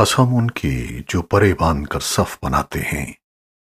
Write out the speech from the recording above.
कसम उनकी जो परे बाँध कर सफ बनाते हैं।